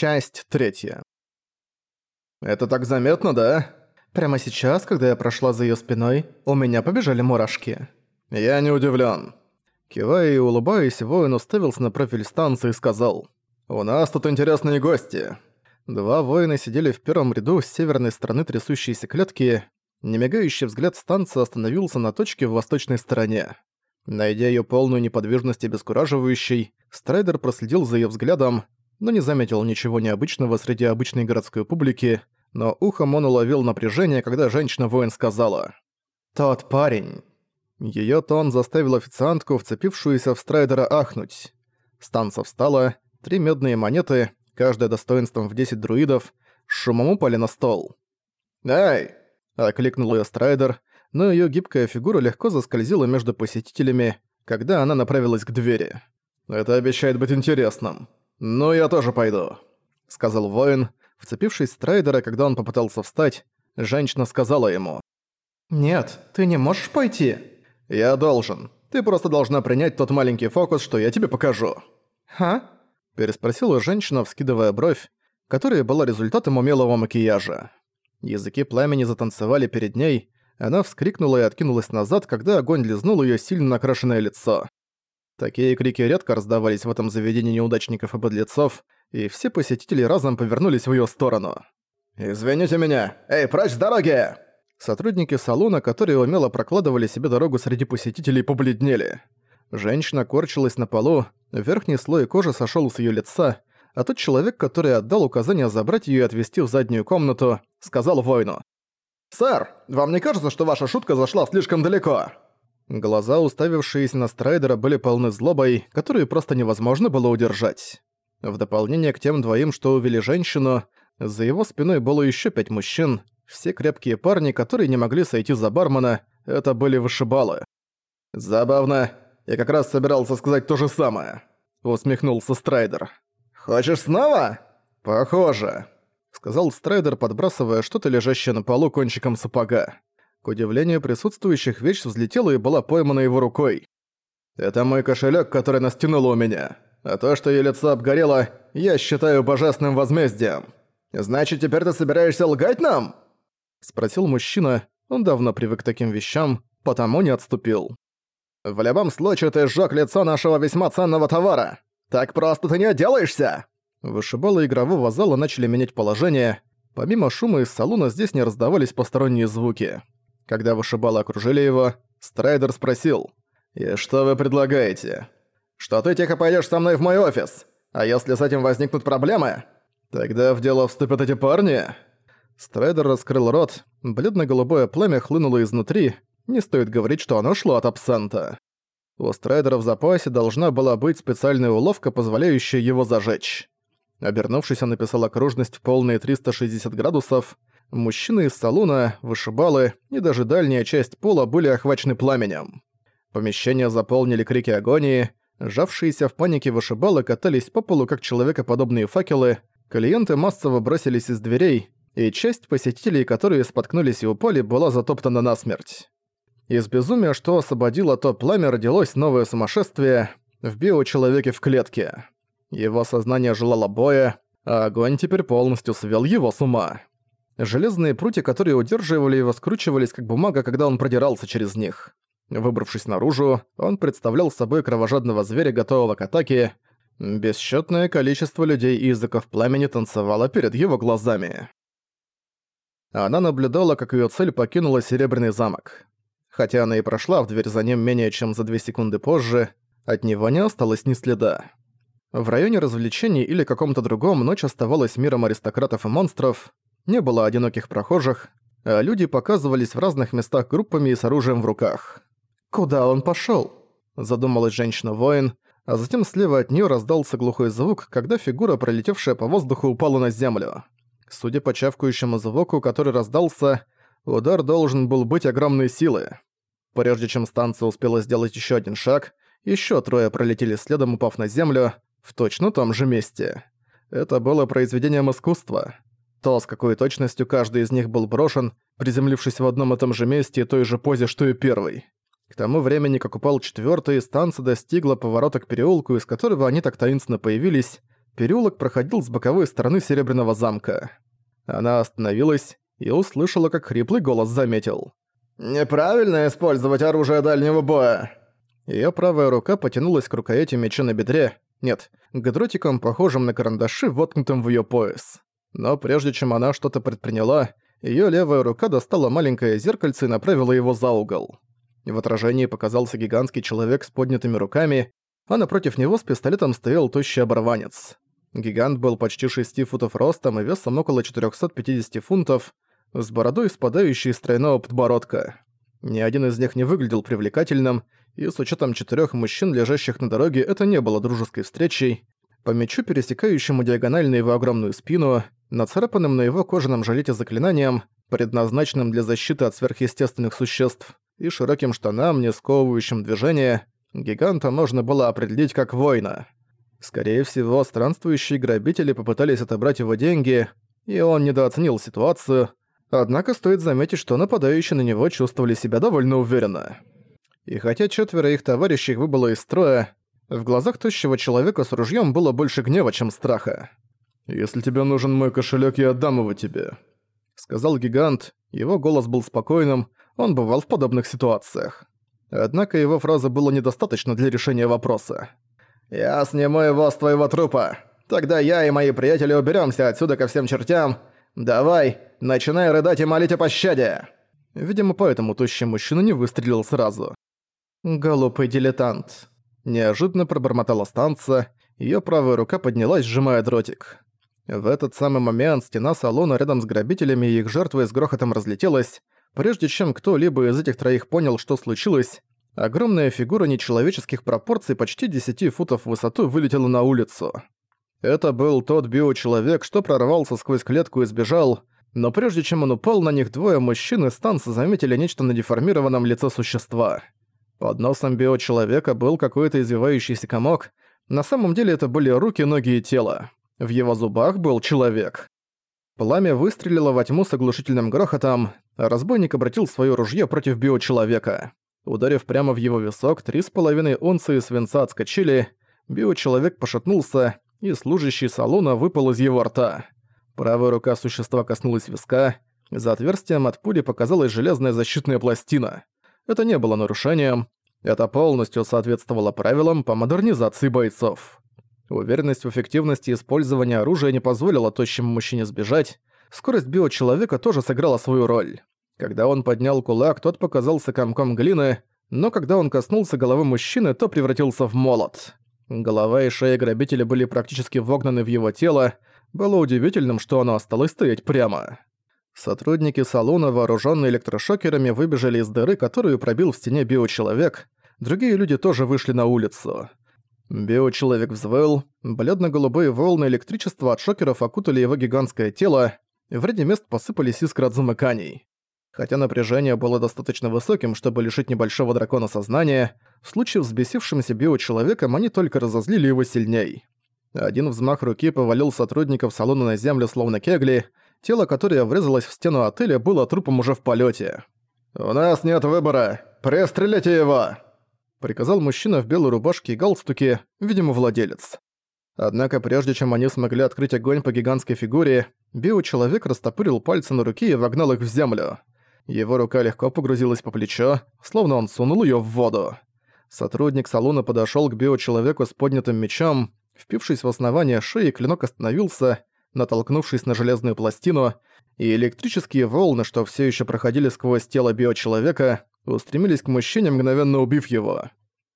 Часть третья. «Это так заметно, да?» Прямо сейчас, когда я прошла за её спиной, у меня побежали мурашки. «Я не удивлён». Кивая и улыбаясь, воин уставился на профиль станции и сказал, «У нас тут интересные гости». Два воина сидели в первом ряду с северной стороны трясущейся клетки. Немигающий взгляд станции остановился на точке в восточной стороне. Найдя её полную неподвижность и бескураживающей, Страйдер проследил за её взглядом, но не заметил ничего необычного среди обычной городской публики, но ухом он уловил напряжение, когда женщина-воин сказала «Тот парень». Её тон заставил официантку, вцепившуюся в Страйдера, ахнуть. Станция встала, три медные монеты, каждая достоинством в 10 друидов, с шумом упали на стол. «Эй!» – окликнул её Страйдер, но её гибкая фигура легко заскользила между посетителями, когда она направилась к двери. «Это обещает быть интересным. Ну, я тоже пойду», — сказал воин. Вцепившись в Страйдера, когда он попытался встать, женщина сказала ему. «Нет, ты не можешь пойти?» «Я должен. Ты просто должна принять тот маленький фокус, что я тебе покажу». «Ха?» – переспросила женщина, вскидывая бровь, которая была результатом умелого макияжа. Языки пламени затанцевали перед ней, она вскрикнула и откинулась назад, когда огонь лизнул её сильно накрашенное лицо. Такие крики редко раздавались в этом заведении неудачников и подлецов, и все посетители разом повернулись в её сторону. «Извините меня! Эй, прочь с дороги!» Сотрудники салона, которые умело прокладывали себе дорогу среди посетителей, побледнели. Женщина корчилась на полу, верхний слой кожи сошёл с её лица, а тот человек, который отдал указание забрать её и отвезти в заднюю комнату, сказал воину. «Сэр, вам не кажется, что ваша шутка зашла слишком далеко?» Глаза, уставившиеся на Страйдера, были полны злобой, которую просто невозможно было удержать. В дополнение к тем двоим, что увели женщину, за его спиной было еще пять мужчин, все крепкие парни, которые не могли сойти за бармена, это были вышибалы. «Забавно, я как раз собирался сказать то же самое», — усмехнулся Страйдер. «Хочешь снова?» «Похоже», — сказал Страйдер, подбрасывая что-то лежащее на полу кончиком сапога. К удивлению присутствующих, вещь взлетела и была поймана его рукой. «Это мой кошелек, который настянуло у меня. А то, что ее лицо обгорело, я считаю божественным возмездием. Значит, теперь ты собираешься лгать нам?» Спросил мужчина, он давно привык к таким вещам, потому не отступил. «В любом случае ты сжёг лицо нашего весьма ценного товара. Так просто ты не отделаешься!» Вышибалы игрового зала начали менять положение. Помимо шума из салона здесь не раздавались посторонние звуки. Когда вышибалы окружили его, Страйдер спросил, «И что вы предлагаете? Что ты тихо пойдешь со мной в мой офис? А если с этим возникнут проблемы, тогда в дело вступят эти парни?» Страйдер раскрыл рот, бледно-голубое пламя хлынуло изнутри, не стоит говорить, что оно шло от абсента. У Страйдера в запасе должна была быть специальная уловка, позволяющая его зажечь. Обернувшись, он написал окружность в полные 360 градусов, Мужчины из салона, вышибалы и даже дальняя часть пола были охвачены пламенем. Помещение заполнили крики агонии, сжавшиеся в панике вышибалы катались по полу как человекоподобные факелы, клиенты массово бросились из дверей, и часть посетителей, которые споткнулись и упали, была затоптана насмерть. Из безумия, что освободило то пламя, родилось новое сумасшествие в биочеловеке в клетке. Его сознание желало боя, а огонь теперь полностью свел его с ума. Железные прутья, которые удерживали его, скручивались как бумага, когда он продирался через них. Выбравшись наружу, он представлял собой кровожадного зверя, готового к атаке. Бесчетное количество людей и языков пламени танцевало перед его глазами. Она наблюдала, как ее цель покинула Серебряный замок. Хотя она и прошла в дверь за ним менее чем за две секунды позже, от него не осталось ни следа. В районе развлечений или каком-то другом ночь оставалась миром аристократов и монстров, не было одиноких прохожих, а люди показывались в разных местах группами и с оружием в руках. «Куда он пошёл?» – задумалась женщина-воин, а затем слева от неё раздался глухой звук, когда фигура, пролетевшая по воздуху, упала на землю. Судя по чавкающему звуку, который раздался, удар должен был быть огромной силы. Прежде чем станция успела сделать ещё один шаг, ещё трое пролетели следом, упав на землю, в точно том же месте. Это было произведением искусства. То, с какой точностью каждый из них был брошен, приземлившись в одном и том же месте и той же позе, что и первый. К тому времени, как упал четвёртый, станция достигла поворота к переулку, из которого они так таинственно появились. переулок проходил с боковой стороны Серебряного замка. Она остановилась и услышала, как хриплый голос заметил. «Неправильно использовать оружие дальнего боя!» Её правая рука потянулась к рукояти меча на бедре, нет, к дротикам, похожим на карандаши, воткнутым в её пояс. Но прежде чем она что-то предприняла, её левая рука достала маленькое зеркальце и направила его за угол. В отражении показался гигантский человек с поднятыми руками, а напротив него с пистолетом стоял тощий оборванец. Гигант был почти 6 футов ростом и весом около 450 фунтов, с бородой, спадающей с тройного подбородка. Ни один из них не выглядел привлекательным, и с учетом четырех мужчин, лежащих на дороге, это не было дружеской встречей. По мечу, пересекающему диагонально его огромную спину, нацарапанным на его кожаном жилете заклинанием, предназначенным для защиты от сверхъестественных существ, и широким штанам, не сковывающим движение, гиганта можно было определить как воина. Скорее всего, странствующие грабители попытались отобрать его деньги, и он недооценил ситуацию, однако стоит заметить, что нападающие на него чувствовали себя довольно уверенно. И хотя четверо их товарищей выбыло из строя, в глазах тощего человека с ружьем было больше гнева, чем страха. «Если тебе нужен мой кошелек, я отдам его тебе», — сказал гигант. Его голос был спокойным, он бывал в подобных ситуациях. Однако его фраза была недостаточно для решения вопроса. «Я сниму его с твоего трупа. Тогда я и мои приятели уберемся отсюда ко всем чертям. Давай, начинай рыдать и молить о пощаде!» Видимо, поэтому тощий мужчина не выстрелил сразу. «Голубый дилетант», – неожиданно пробормотала станция, её правая рука поднялась, сжимая дротик. В этот самый момент стена салона рядом с грабителями и их жертвой с грохотом разлетелась. Прежде чем кто-либо из этих троих понял, что случилось, огромная фигура нечеловеческих пропорций почти 10 футов в высоту вылетела на улицу. Это был тот биочеловек, что прорвался сквозь клетку и сбежал, но прежде чем он упал, на них двое мужчин из станции заметили нечто на деформированном лице существа. Под носом биочеловека был какой-то извивающийся комок, на самом деле это были руки, ноги и тело. В его зубах был человек. Пламя выстрелило во тьму с оглушительным грохотом, а разбойник обратил своё ружье против биочеловека. Ударив прямо в его висок, три с половиной унции свинца отскочили, биочеловек пошатнулся, и служащий салона выпал из его рта. Правая рука существа коснулась виска, за отверстием от пули показалась железная защитная пластина. Это не было нарушением, это полностью соответствовало правилам по модернизации бойцов. Уверенность в эффективности использования оружия не позволила тощему мужчине сбежать, скорость биочеловека тоже сыграла свою роль. Когда он поднял кулак, тот показался комком глины, но когда он коснулся головы мужчины, то превратился в молот. Голова и шея грабителя были практически вогнаны в его тело, было удивительным, что оно осталось стоять прямо. Сотрудники салона, вооруженные электрошокерами, выбежали из дыры, которую пробил в стене биочеловек. Другие люди тоже вышли на улицу. Биочеловек взвыл, бледно-голубые волны электричества от шокеров окутали его гигантское тело, в ряде мест посыпались искры от замыканий. Хотя напряжение было достаточно высоким, чтобы лишить небольшого дракона сознания, в случае взбесившимся биочеловеком они только разозлили его сильней. Один взмах руки повалил сотрудников салона на землю словно кегли, тело, которое врезалось в стену отеля, было трупом уже в полете. «У нас нет выбора! Пристрелите его!» Приказал мужчина в белой рубашке и галстуке, видимо, владелец. Однако прежде чем они смогли открыть огонь по гигантской фигуре, биочеловек растопырил пальцы на руке и вогнал их в землю. Его рука легко погрузилась по плечо, словно он сунул её в воду. Сотрудник салона подошёл к биочеловеку с поднятым мечом, впившись в основание шеи, клинок остановился, натолкнувшись на железную пластину, и электрические волны, что всё ещё проходили сквозь тело биочеловека, устремились к мужчине, мгновенно убив его.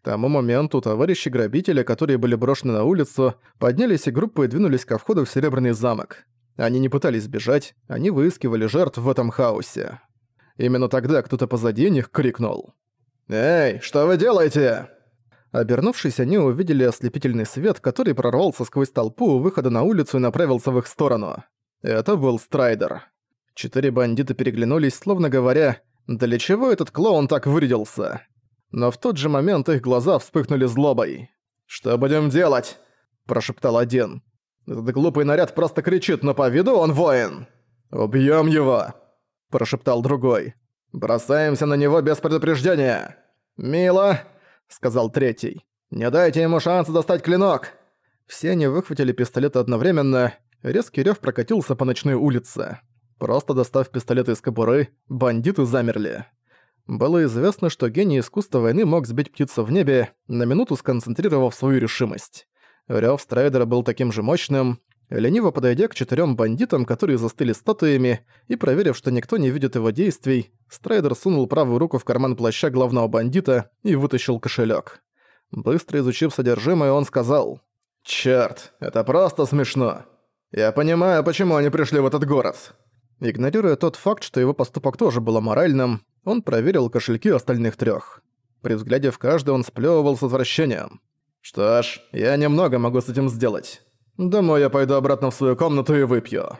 К тому моменту товарищи грабителя, которые были брошены на улицу, поднялись и группой двинулись ко входу в Серебряный замок. Они не пытались бежать, они выискивали жертв в этом хаосе. Именно тогда кто-то позади них крикнул. «Эй, что вы делаете?» Обернувшись, они увидели ослепительный свет, который прорвался сквозь толпу у выхода на улицу и направился в их сторону. Это был Страйдер. Четыре бандита переглянулись, словно говоря для чего этот клоун так вырядился? Но в тот же момент их глаза вспыхнули злобой. «Что будем делать?» – прошептал один. «Этот глупый наряд просто кричит, но по виду он воин!» «Убьём его!» – прошептал другой. «Бросаемся на него без предупреждения!» «Мило!» – сказал третий. «Не дайте ему шанса достать клинок!» Все они выхватили пистолеты одновременно, резкий рёв прокатился по ночной улице. Просто достав пистолеты из кобуры, бандиты замерли. Было известно, что гений искусства войны мог сбить птицу в небе, на минуту сконцентрировав свою решимость. Рёв Страйдера был таким же мощным. Лениво подойдя к четырем бандитам, которые застыли статуями, и проверив, что никто не видит его действий, Страйдер сунул правую руку в карман плаща главного бандита и вытащил кошелек. Быстро изучив содержимое, он сказал «Чёрт, это просто смешно. Я понимаю, почему они пришли в этот город». Игнорируя тот факт, что его поступок тоже был аморальным, он проверил кошельки остальных трех. При взгляде в каждый он сплёвывал с возвращением. «Что ж, я немного могу с этим сделать. Думаю, я пойду обратно в свою комнату и выпью».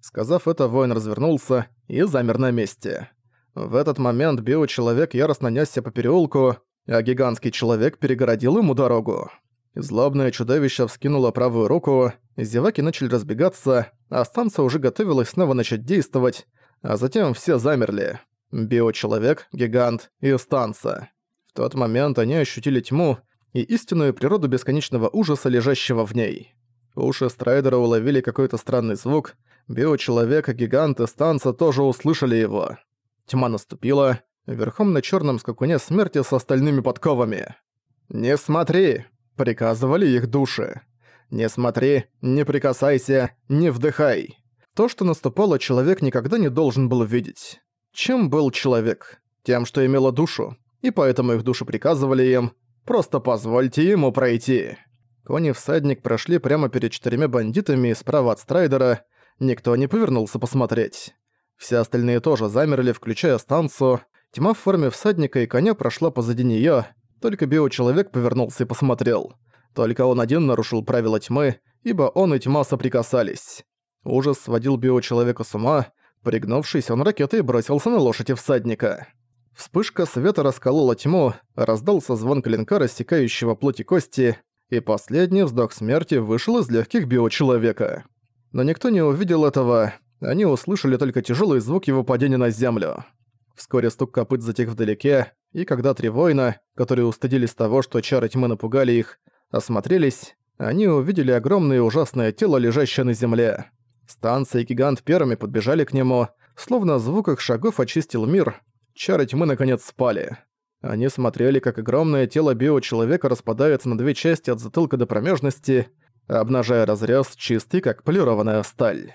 Сказав это, воин развернулся и замер на месте. В этот момент биочеловек яростно нёсся по переулку, а гигантский человек перегородил ему дорогу. Злобное чудовище вскинуло правую руку, зеваки начали разбегаться, а станция уже готовилась снова начать действовать, а затем все замерли. Биочеловек, гигант и станция. В тот момент они ощутили тьму и истинную природу бесконечного ужаса, лежащего в ней. Уши Страйдера уловили какой-то странный звук, биочеловек, гигант и станция тоже услышали его. Тьма наступила, верхом на черном скакуне смерти с остальными подковами. «Не смотри!» — приказывали их души. Не смотри, не прикасайся, не вдыхай. То, что наступало, человек никогда не должен был видеть. Чем был человек? Тем, что имело душу. И поэтому их души приказывали им «просто позвольте ему пройти». Кони-всадник прошли прямо перед четырьмя бандитами справа от Страйдера, никто не повернулся посмотреть. Все остальные тоже замерли, включая станцию. Тьма в форме всадника и коня прошла позади неё, только биочеловек повернулся и посмотрел. Только он один нарушил правила тьмы, ибо он и тьма соприкасались. Ужас сводил биочеловека с ума, пригнувшись, он ракетой бросился на лошади всадника. Вспышка света расколола тьму, раздался звон клинка, рассекающего плоть и кости, и последний вздох смерти вышел из легких биочеловека. Но никто не увидел этого, они услышали только тяжелый звук его падения на землю. Вскоре стук копыт затих вдалеке, и когда три воина, которые устыдились того, что чары тьмы напугали их, осмотрелись, они увидели огромное ужасное тело, лежащее на земле. Станция и гигант первыми подбежали к нему, словно звук их шагов очистил мир, чары тьмы наконец спали. Они смотрели, как огромное тело биочеловека распадается на две части от затылка до промежности, обнажая разрез чистый, как полированная сталь.